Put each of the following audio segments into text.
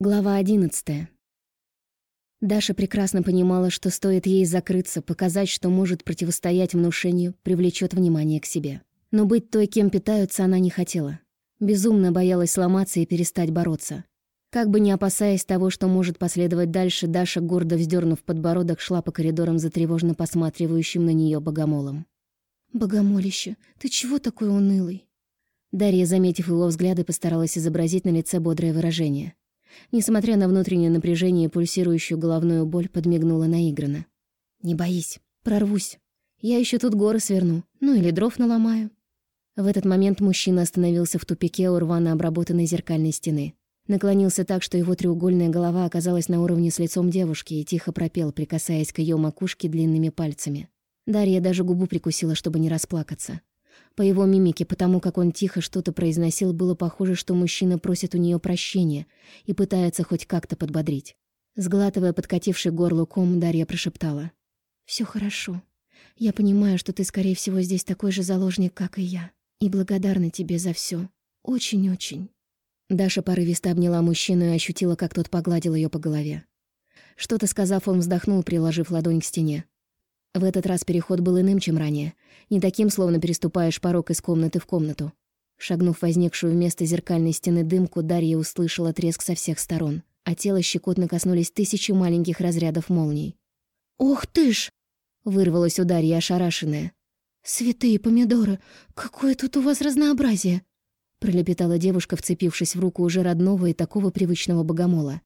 Глава одиннадцатая. Даша прекрасно понимала, что стоит ей закрыться, показать, что может противостоять внушению, привлечет внимание к себе. Но быть той, кем питаются, она не хотела. Безумно боялась сломаться и перестать бороться. Как бы не опасаясь того, что может последовать дальше, Даша, гордо вздернув подбородок, шла по коридорам за тревожно посматривающим на нее богомолом. «Богомолище, ты чего такой унылый?» Дарья, заметив его взгляды, постаралась изобразить на лице бодрое выражение. Несмотря на внутреннее напряжение и пульсирующую головную боль, подмигнула наигранно. «Не боись, прорвусь. Я еще тут горы сверну, ну или дров наломаю». В этот момент мужчина остановился в тупике у рвано обработанной зеркальной стены. Наклонился так, что его треугольная голова оказалась на уровне с лицом девушки и тихо пропел, прикасаясь к ее макушке длинными пальцами. Дарья даже губу прикусила, чтобы не расплакаться. По его мимике, потому как он тихо что-то произносил, было похоже, что мужчина просит у нее прощения и пытается хоть как-то подбодрить. Сглатывая подкативший горло ком, Дарья прошептала. «Всё хорошо. Я понимаю, что ты, скорее всего, здесь такой же заложник, как и я. И благодарна тебе за всё. Очень-очень». Даша порывисто обняла мужчину и ощутила, как тот погладил ее по голове. Что-то сказав, он вздохнул, приложив ладонь к стене. В этот раз переход был иным, чем ранее. Не таким, словно переступаешь порог из комнаты в комнату. Шагнув возникшую вместо зеркальной стены дымку, Дарья услышала треск со всех сторон, а тело щекотно коснулись тысячи маленьких разрядов молний. «Ох ты ж!» — вырвалась у Дарьи ошарашенная. «Святые помидоры! Какое тут у вас разнообразие!» — пролепетала девушка, вцепившись в руку уже родного и такого привычного богомола.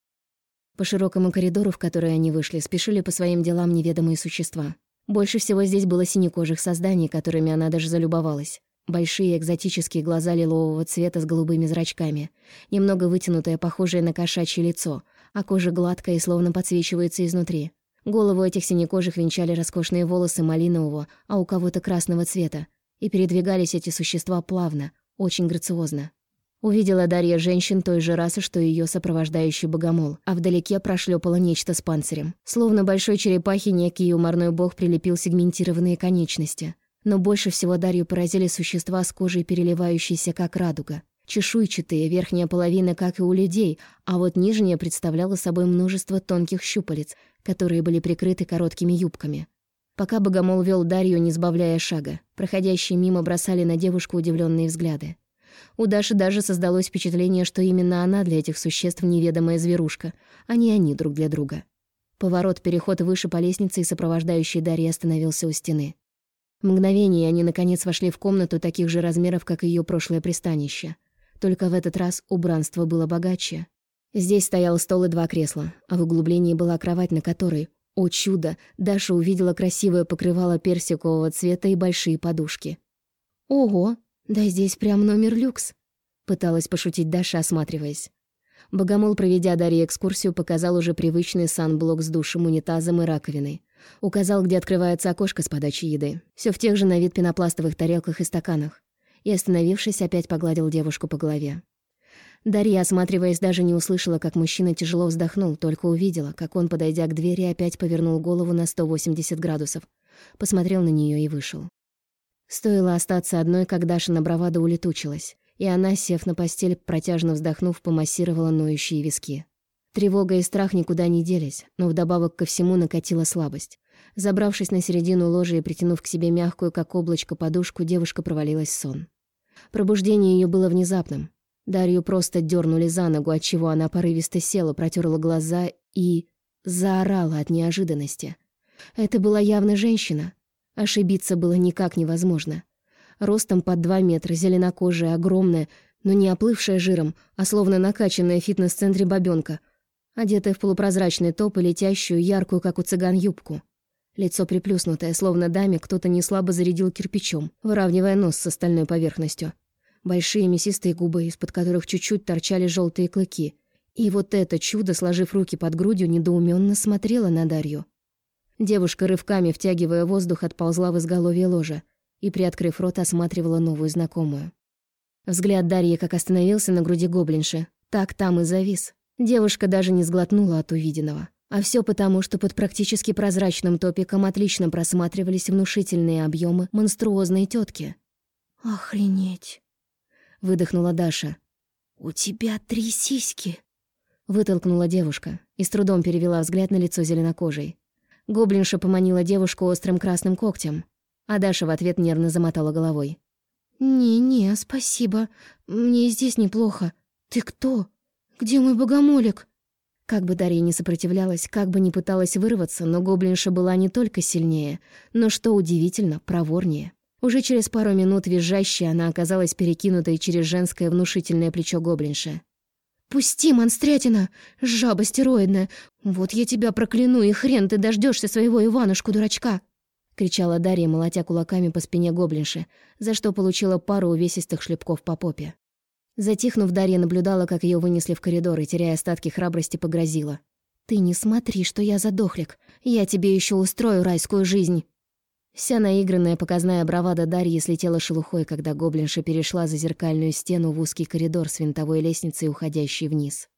По широкому коридору, в который они вышли, спешили по своим делам неведомые существа. Больше всего здесь было синекожих созданий, которыми она даже залюбовалась. Большие экзотические глаза лилового цвета с голубыми зрачками, немного вытянутое, похожее на кошачье лицо, а кожа гладкая и словно подсвечивается изнутри. Голову этих синекожих венчали роскошные волосы малинового, а у кого-то красного цвета. И передвигались эти существа плавно, очень грациозно. Увидела Дарья женщин той же расы, что и её сопровождающий богомол, а вдалеке прошлепало нечто с панцирем. Словно большой черепахе некий юморной бог прилепил сегментированные конечности. Но больше всего Дарью поразили существа с кожей, переливающейся как радуга. Чешуйчатые, верхняя половина, как и у людей, а вот нижняя представляла собой множество тонких щупалец, которые были прикрыты короткими юбками. Пока богомол вел Дарью, не сбавляя шага, проходящие мимо бросали на девушку удивленные взгляды. У Даши даже создалось впечатление, что именно она для этих существ неведомая зверушка, а не они друг для друга. Поворот, переход выше по лестнице и сопровождающий Дарья остановился у стены. В мгновение они, наконец, вошли в комнату таких же размеров, как и ее прошлое пристанище. Только в этот раз убранство было богаче. Здесь стоял стол и два кресла, а в углублении была кровать, на которой, о чудо, Даша увидела красивое покрывало персикового цвета и большие подушки. «Ого!» «Да здесь прям номер люкс», — пыталась пошутить Даша, осматриваясь. Богомол, проведя Дарье экскурсию, показал уже привычный санблок с душем, унитазом и раковиной. Указал, где открывается окошко с подачей еды. Все в тех же на вид пенопластовых тарелках и стаканах. И, остановившись, опять погладил девушку по голове. Дарья, осматриваясь, даже не услышала, как мужчина тяжело вздохнул, только увидела, как он, подойдя к двери, опять повернул голову на 180 градусов, посмотрел на нее и вышел. Стоило остаться одной, как Даша на бравадо улетучилась, и она, сев на постель, протяжно вздохнув, помассировала ноющие виски. Тревога и страх никуда не делись, но вдобавок ко всему накатила слабость. Забравшись на середину ложа и притянув к себе мягкую, как облачко, подушку, девушка провалилась в сон. Пробуждение ее было внезапным. Дарью просто дернули за ногу, отчего она порывисто села, протерла глаза и... заорала от неожиданности. Это была явно женщина, Ошибиться было никак невозможно. Ростом под два метра, зеленокожая, огромная, но не оплывшая жиром, а словно накачанная в фитнес-центре бабёнка, одетая в полупрозрачный топ и летящую, яркую, как у цыган, юбку. Лицо приплюснутое, словно даме кто-то неслабо зарядил кирпичом, выравнивая нос с остальной поверхностью. Большие мясистые губы, из-под которых чуть-чуть торчали желтые клыки. И вот это чудо, сложив руки под грудью, недоуменно смотрело на Дарью. Девушка, рывками втягивая воздух, отползла в изголовье ложа и, приоткрыв рот, осматривала новую знакомую. Взгляд Дарьи как остановился на груди гоблинши, так там и завис. Девушка даже не сглотнула от увиденного. А все потому, что под практически прозрачным топиком отлично просматривались внушительные объемы монструозной тетки. «Охренеть!» — выдохнула Даша. «У тебя три сиськи!» Вытолкнула девушка и с трудом перевела взгляд на лицо зеленокожей. Гоблинша поманила девушку острым красным когтем, а Даша в ответ нервно замотала головой. «Не-не, спасибо. Мне здесь неплохо. Ты кто? Где мой богомолик?» Как бы Дарья не сопротивлялась, как бы не пыталась вырваться, но гоблинша была не только сильнее, но, что удивительно, проворнее. Уже через пару минут визжащей она оказалась перекинутой через женское внушительное плечо гоблинши. «Пусти, монстрятина! Жаба стероидная! Вот я тебя прокляну, и хрен ты дождешься своего Иванушку-дурачка!» — кричала Дарья, молотя кулаками по спине гоблинши, за что получила пару увесистых шлепков по попе. Затихнув, Дарья наблюдала, как ее вынесли в коридор и, теряя остатки храбрости, погрозила. «Ты не смотри, что я задохлик. Я тебе еще устрою райскую жизнь». Вся наигранная показная бравада Дарьи слетела шелухой, когда гоблинша перешла за зеркальную стену в узкий коридор с винтовой лестницей, уходящей вниз.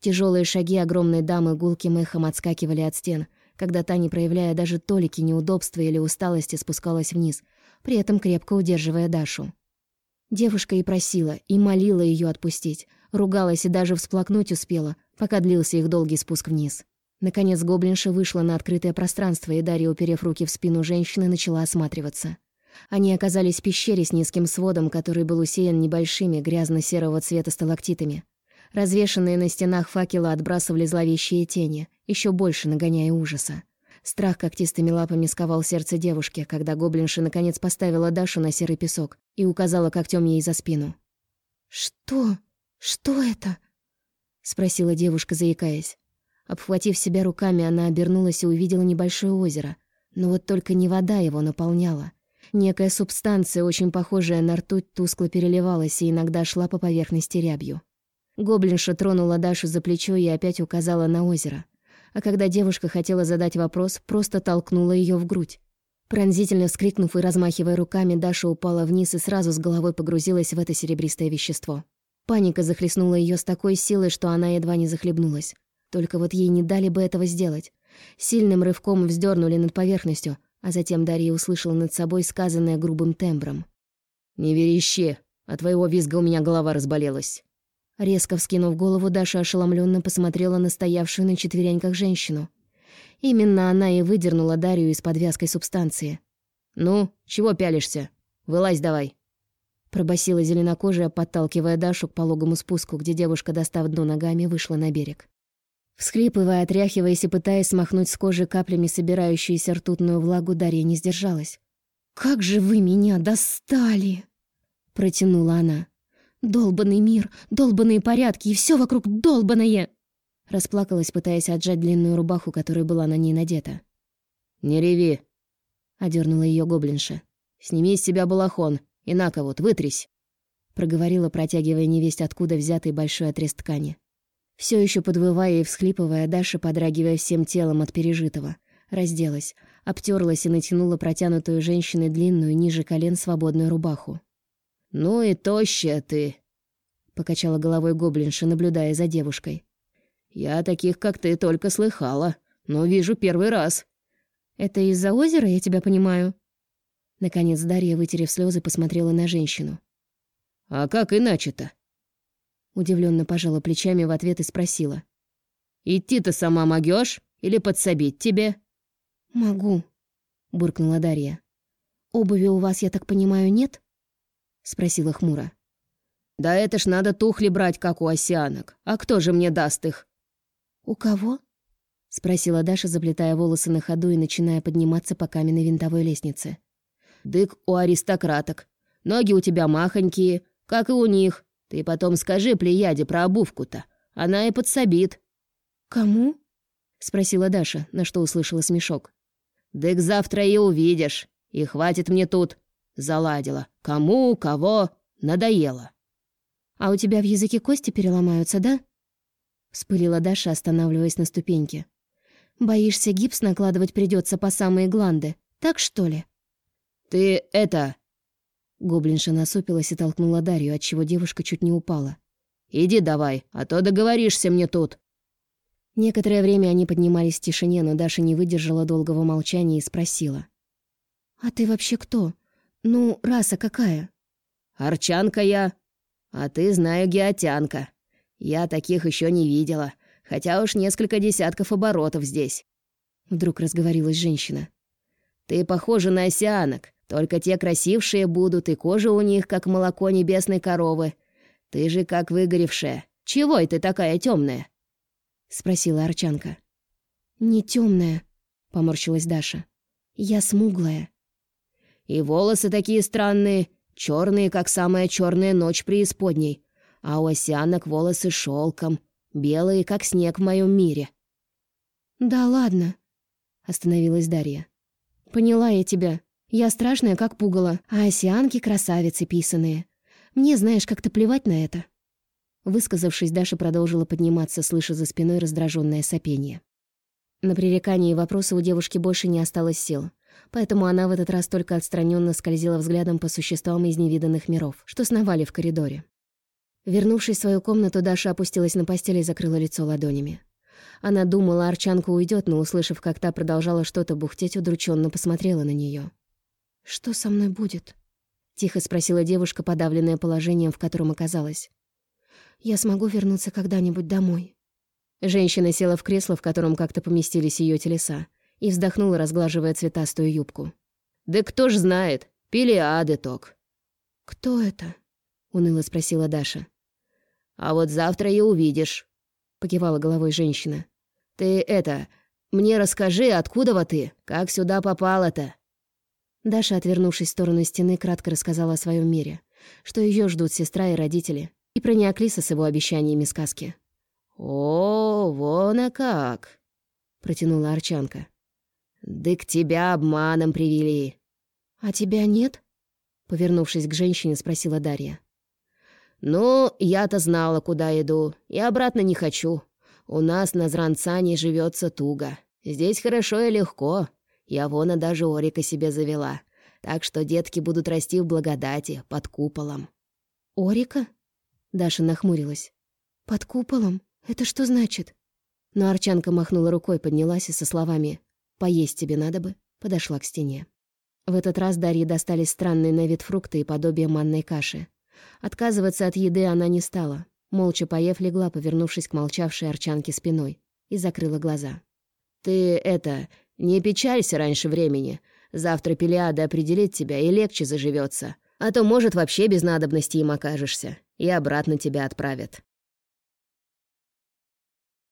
Тяжелые шаги огромной дамы гулким эхом отскакивали от стен, когда та, не проявляя даже толики неудобства или усталости, спускалась вниз, при этом крепко удерживая Дашу. Девушка и просила, и молила ее отпустить, ругалась и даже всплакнуть успела, пока длился их долгий спуск вниз. Наконец гоблинша вышла на открытое пространство, и Дарья, уперев руки в спину женщины, начала осматриваться. Они оказались в пещере с низким сводом, который был усеян небольшими грязно-серого цвета сталактитами. Развешанные на стенах факелы отбрасывали зловещие тени, еще больше нагоняя ужаса. Страх когтистыми лапами сковал сердце девушки, когда гоблинша наконец поставила Дашу на серый песок и указала когтем ей за спину. «Что? Что это?» — спросила девушка, заикаясь. Обхватив себя руками, она обернулась и увидела небольшое озеро. Но вот только не вода его наполняла. Некая субстанция, очень похожая на ртуть, тускло переливалась и иногда шла по поверхности рябью. Гоблинша тронула Дашу за плечо и опять указала на озеро а когда девушка хотела задать вопрос, просто толкнула ее в грудь. Пронзительно вскрикнув и размахивая руками, Даша упала вниз и сразу с головой погрузилась в это серебристое вещество. Паника захлестнула ее с такой силой, что она едва не захлебнулась. Только вот ей не дали бы этого сделать. Сильным рывком вздернули над поверхностью, а затем Дарья услышала над собой сказанное грубым тембром. «Не верещи, от твоего визга у меня голова разболелась». Резко вскинув голову, Даша ошеломленно посмотрела на стоявшую на четвереньках женщину. Именно она и выдернула Дарью из подвязкой субстанции. «Ну, чего пялишься? Вылазь давай!» Пробасила зеленокожая, подталкивая Дашу к пологому спуску, где девушка, достав дно ногами, вышла на берег. Всхлипывая, отряхиваясь и пытаясь смахнуть с кожи каплями собирающуюся ртутную влагу, Дарья не сдержалась. «Как же вы меня достали!» Протянула она. Долбанный мир, долбанные порядки и все вокруг долбанное!» Расплакалась, пытаясь отжать длинную рубаху, которая была на ней надета. «Не реви!» — одернула ее гоблинша. «Сними из себя балахон, и на-ка вот, вытрись!» Проговорила, протягивая невесть откуда взятый большой отрез ткани. Все еще подвывая и всхлипывая, Даша, подрагивая всем телом от пережитого, разделась, обтерлась и натянула протянутую женщиной длинную ниже колен свободную рубаху. «Ну и тощая ты», — покачала головой гоблинша, наблюдая за девушкой. «Я таких, как ты, только слыхала, но вижу первый раз». «Это из-за озера, я тебя понимаю?» Наконец Дарья, вытерев слезы, посмотрела на женщину. «А как иначе-то?» Удивленно пожала плечами в ответ и спросила. «Идти-то сама могёшь или подсобить тебе?» «Могу», — буркнула Дарья. «Обуви у вас, я так понимаю, нет?» — спросила хмуро. «Да это ж надо тухли брать, как у осянок. А кто же мне даст их?» «У кого?» — спросила Даша, заплетая волосы на ходу и начиная подниматься по каменной винтовой лестнице. «Дык у аристократок. Ноги у тебя махонькие, как и у них. Ты потом скажи Плеяде про обувку-то. Она и подсобит». «Кому?» — спросила Даша, на что услышала смешок. «Дык завтра и увидишь. И хватит мне тут. Заладила. Кому, кого, надоело. «А у тебя в языке кости переломаются, да?» Вспылила Даша, останавливаясь на ступеньке. «Боишься, гипс накладывать придется по самые гланды, так что ли?» «Ты это...» Гоблинша насупилась и толкнула Дарью, отчего девушка чуть не упала. «Иди давай, а то договоришься мне тут». Некоторое время они поднимались в тишине, но Даша не выдержала долгого молчания и спросила. «А ты вообще кто? «Ну, раса какая?» «Арчанка я, а ты, знаю, геотянка. Я таких еще не видела. хотя уж несколько десятков оборотов здесь. Вдруг разговорилась женщина. Ты похожа на осянок, только те красившие будут, и кожа у них, как молоко небесной коровы. Ты же как выгоревшая. Чего это такая темная? Спросила Арчанка. Не темная, поморщилась Даша. Я смуглая. И волосы такие странные, черные, как самая черная ночь преисподней. А у осянок волосы шелком, белые, как снег в моем мире. Да ладно, остановилась Дарья. Поняла я тебя. Я страшная, как пугало, а осянки красавицы писаные. Мне, знаешь, как-то плевать на это. Высказавшись, Даша продолжила подниматься, слыша за спиной раздраженное сопение. На пререкание и вопросы у девушки больше не осталось сил, поэтому она в этот раз только отстраненно скользила взглядом по существам из невиданных миров, что сновали в коридоре. Вернувшись в свою комнату, Даша опустилась на постель и закрыла лицо ладонями. Она думала, Арчанка уйдет, но, услышав, как та продолжала что-то бухтеть, удрученно посмотрела на нее. «Что со мной будет?» — тихо спросила девушка, подавленная положением, в котором оказалась. «Я смогу вернуться когда-нибудь домой?» Женщина села в кресло, в котором как-то поместились ее телеса, и вздохнула, разглаживая цветастую юбку. «Да кто ж знает? Пелиады ток». «Кто это?» — уныло спросила Даша. «А вот завтра и увидишь», — покивала головой женщина. «Ты это, мне расскажи, откуда ты? Как сюда попала-то?» Даша, отвернувшись в сторону стены, кратко рассказала о своем мире, что ее ждут сестра и родители, и про Неоклиса с его обещаниями сказки. «О, вон а как!» — протянула Арчанка. «Дык тебя обманом привели». «А тебя нет?» — повернувшись к женщине, спросила Дарья. «Ну, я-то знала, куда иду, и обратно не хочу. У нас на Зранцане живется туго. Здесь хорошо и легко. Я вон даже Орика себе завела. Так что детки будут расти в благодати, под куполом». «Орика?» Даша нахмурилась. «Под куполом? Это что значит?» Но Арчанка махнула рукой, поднялась и со словами «Поесть тебе надо бы», подошла к стене. В этот раз Дарье достались странные на вид фрукты и подобие манной каши. Отказываться от еды она не стала. Молча поев, легла, повернувшись к молчавшей Арчанке спиной, и закрыла глаза. «Ты это, не печалься раньше времени. Завтра Пелиада определит тебя и легче заживется. А то, может, вообще без надобности им окажешься, и обратно тебя отправят».